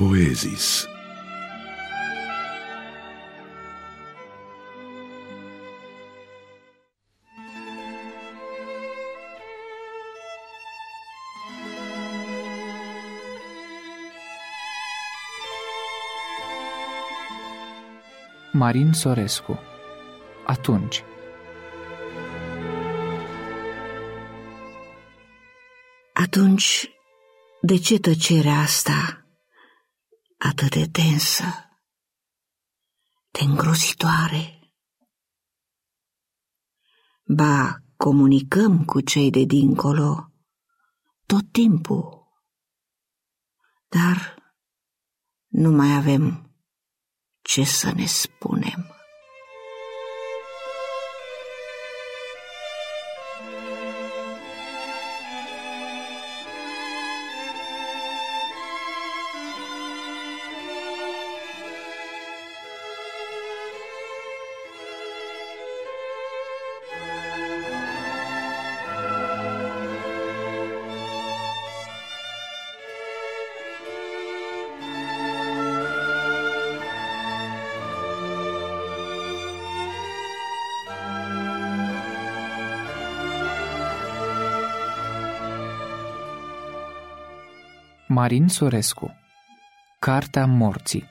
Poezis. Marin Sorescu. Atunci. Atunci, de ce tăcerea asta atât de densă, de îngrozitoare? Ba, comunicăm cu cei de dincolo tot timpul, dar nu mai avem ce să ne spunem. Marin Sorescu Cartea morții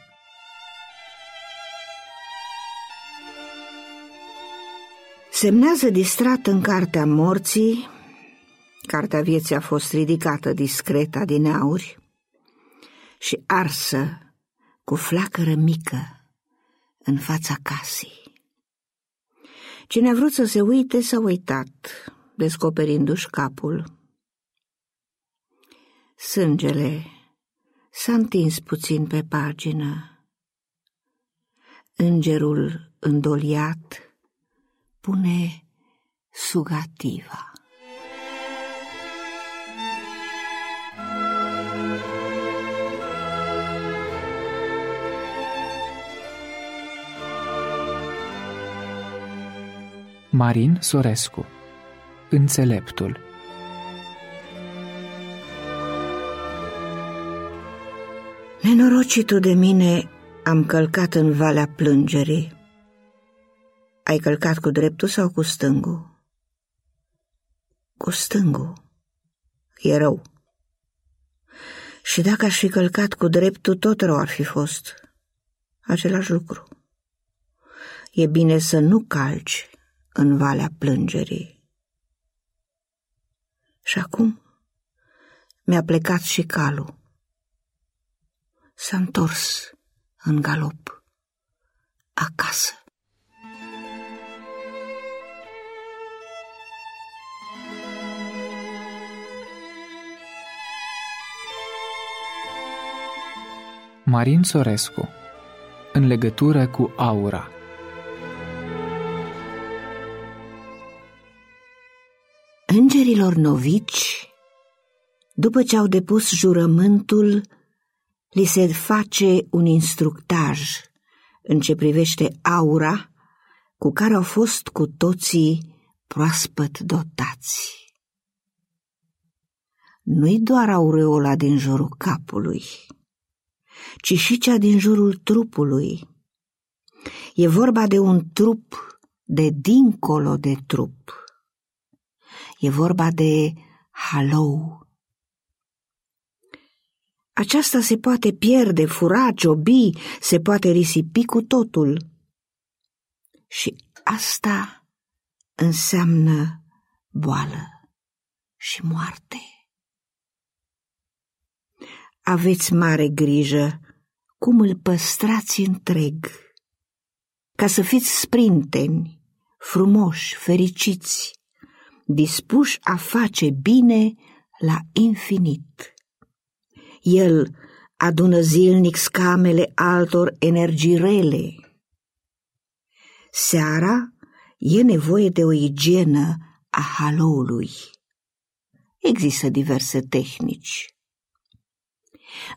Semnează distrat în cartea morții, cartea vieții a fost ridicată discret din auri și arsă cu flacără mică în fața casei. Cine a vrut să se uite s-a uitat, descoperindu-și capul. Sângele s-a întins puțin pe pagină. Îngerul îndoliat pune sugativa. Marin Sorescu Înțeleptul Nenorocitul de mine am călcat în valea plângerii. Ai călcat cu dreptul sau cu stângul? Cu stângul. E rău. Și dacă aș fi călcat cu dreptul, tot rău ar fi fost. Același lucru. E bine să nu calci în valea plângerii. Și acum mi-a plecat și calul s-a întors în galop acasă. Marin Sorescu În legătură cu aura Îngerilor novici, după ce au depus jurământul, li se face un instructaj în ce privește aura cu care au fost cu toții proaspăt dotați. Nu-i doar aureola din jurul capului, ci și cea din jurul trupului. E vorba de un trup de dincolo de trup. E vorba de halou aceasta se poate pierde, fura, ciobi, se poate risipi cu totul. Și asta înseamnă boală și moarte. Aveți mare grijă cum îl păstrați întreg, ca să fiți sprinteni, frumoși, fericiți, dispuși a face bine la infinit. El adună zilnic scamele altor energii rele. Seara e nevoie de o igienă a haloului. Există diverse tehnici.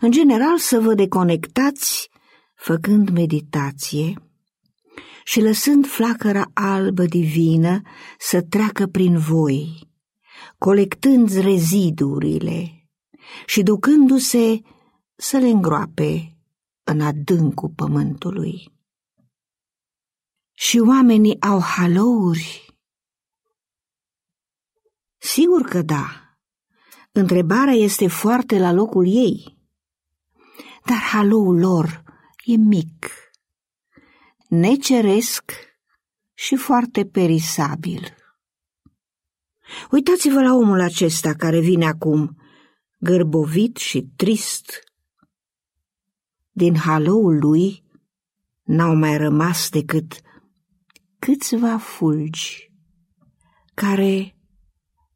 În general să vă deconectați făcând meditație și lăsând flacăra albă divină să treacă prin voi, colectând rezidurile și ducându-se să le îngroape în adâncul pământului. Și oamenii au halouri? Sigur că da. Întrebarea este foarte la locul ei. Dar haloul lor e mic, neceresc și foarte perisabil. Uitați-vă la omul acesta care vine acum, gârbovit și trist. Din haloul lui n-au mai rămas decât câțiva fulgi care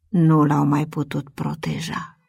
nu l-au mai putut proteja.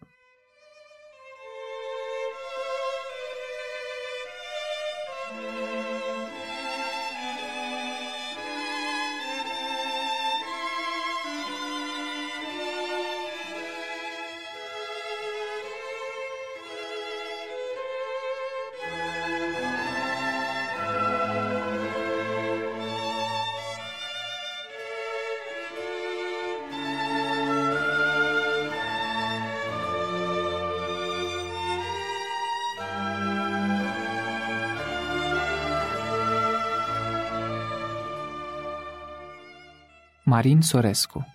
Marin Sorescu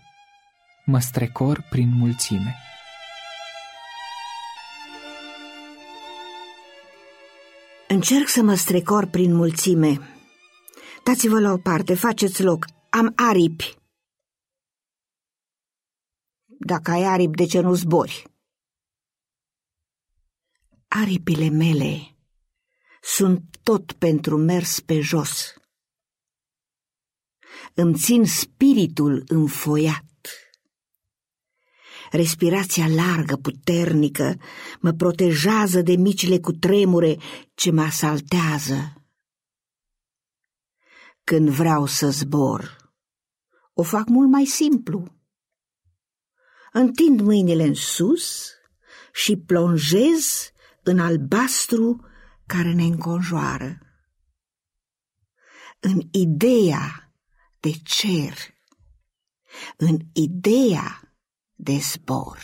Mă strecor prin mulțime Încerc să mă strecor prin mulțime. Dați-vă la o parte, faceți loc. Am aripi. Dacă ai aripi, de ce nu zbori? Aripile mele sunt tot pentru mers pe jos îmi țin spiritul înfoiat. Respirația largă, puternică, mă protejează de micile cutremure ce mă asaltează. Când vreau să zbor, o fac mult mai simplu. Întind mâinile în sus și plonjez în albastru care ne înconjoară. În ideea de cer, în ideea de zbor.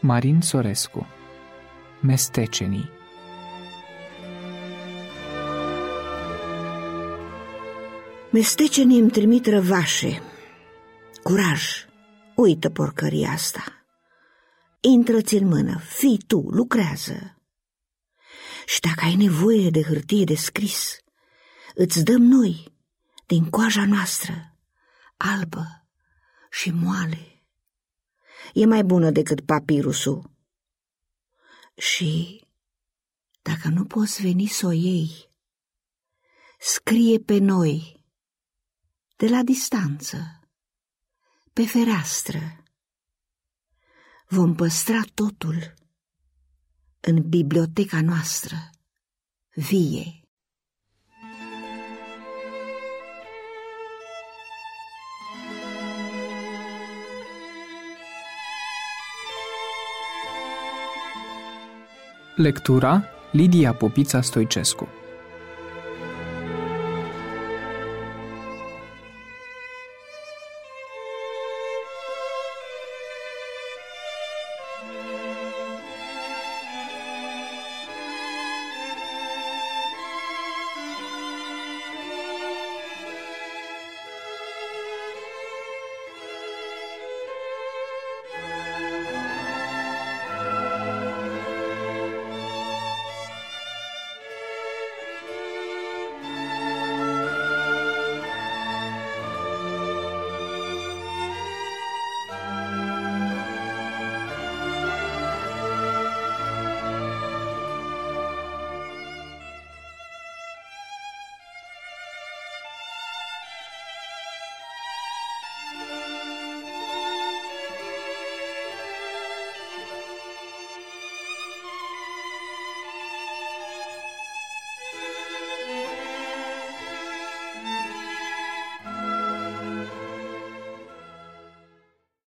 Marin Sorescu Mestecenii Mestecenii îmi trimit răvașe, curaj, Uită porcăria asta. Intră-ți în mână, fii tu, lucrează. Și dacă ai nevoie de hârtie de scris, îți dăm noi, din coaja noastră, albă și moale. E mai bună decât papirusul. Și dacă nu poți veni să o iei, scrie pe noi, de la distanță pe fereastră. Vom păstra totul în biblioteca noastră, vie. Lectura Lidia Popița Stoicescu